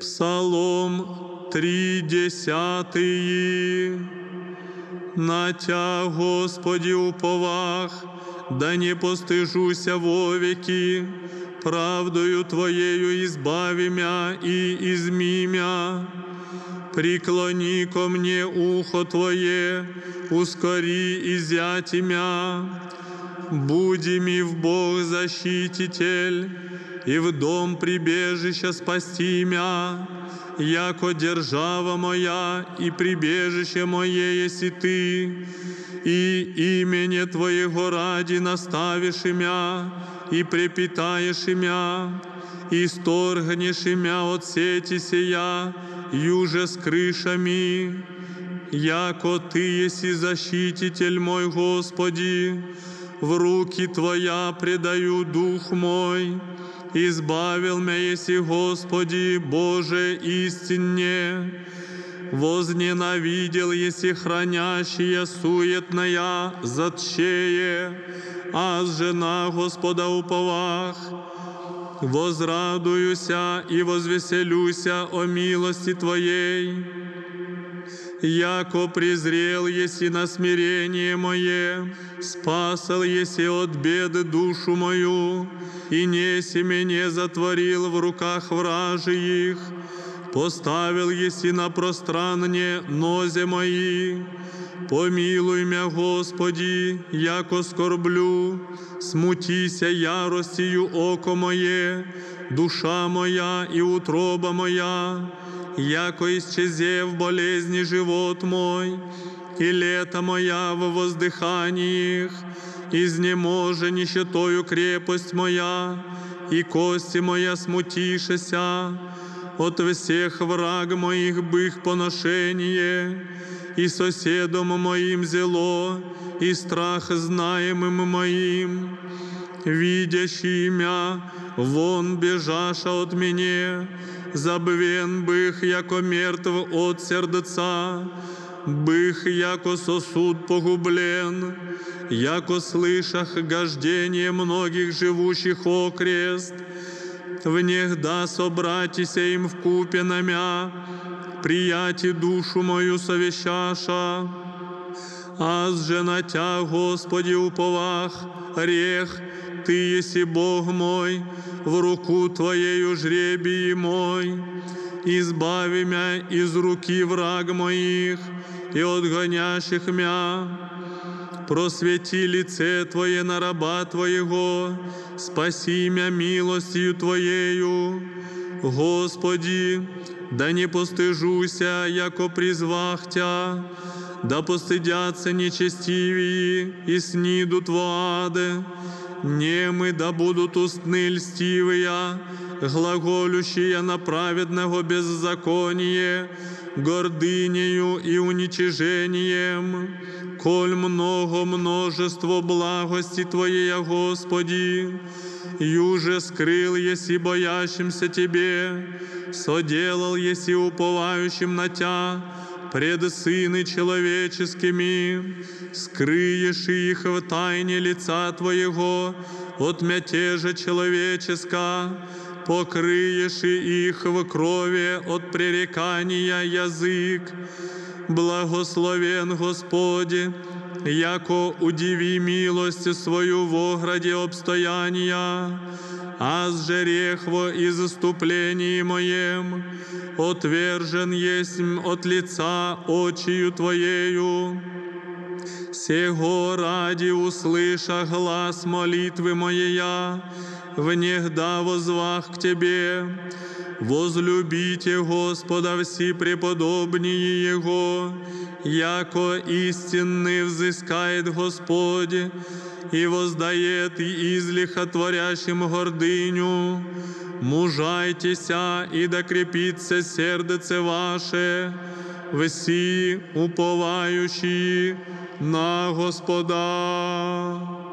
Псалом тридесятый. На Тя, Господи, уповах, да не постыжуся вовеки, правдою Твоею избави мя и изми мя. Преклони ко мне ухо Твое, ускори изяти мя Буди ми в Бог защититель, и в дом прибежища спасти мя, яко держава моя и прибежище мое еси Ты, и имени Твоего ради наставишь мя, и препитаешь мя, и сторгнешь мя от сети сия, юже с крышами, яко Ты еси защититель мой, Господи, в руки Твоя предаю дух мой, избавил меня, еси Господи, Боже истинне, возненавидел, еси хранящие суетная затчее, а жена Господа уповах, возрадуюся и возвеселюся о милости Твоей, яко презрел еси на смирение мое, спасал еси от беды душу мою, и неси меня затворил в руках вражиих, поставил еси на пространне нозе мои, помилуй мя, Господи, яко скорблю, смутися яростію око моє, душа моя и утроба моя, яко исчезев болезни живот мой, и лето моя в воздыханиях, изнеможе нищетою крепость моя, и кости моя смутишеся, от всех враг моих бых поношение, и соседом моим зело, и страх знаемым моим, видящий мя, вон бежаша от меня, забвен бых, яко мертв от сердца, бых, яко сосуд погублен, яко слышах гождение многих живущих окрест, в них да собратися им в купе намя, прияти душу мою совещаша, аз же на Тя, Господи, уповах, рех, Ты еси Бог мой, в руку Твоею жребии мой, избави мя из руки враг моих и от гонящих мя, просвети лице Твое на раба Твоего, спаси мя милостью Твоею, Господи, да не постыжуся, яко призвах Тя, да постыдятся нечестивые и сниду Твоаде, немы да будут устны льстивые, глаголющие на праведного беззаконие, гордынею и уничижением, коль много множество благости Твоей, Господи, юже скрыл, еси боящимся Тебе, соделал, еси уповающим на Тя, пред сыны человеческими, скрыешь их в тайне лица Твоего от мятежа человеческа, покрыешь их в крови от пререкания язык. Благословен Господи, яко удиви милость свою в ограде обстояния, аз же рехво и заступлении моем, отвержен есть от лица очию Твоею. Сего ради услыша глаз молитвы моя, внегда возвах к Тебе Возлюбите Господа все преподобнее Его, яко истинный взыскает Господь, и воздает и излиха творящим гордыню. Мужайтеся и да крепится сердце ваше, всі уповаючі на Господа.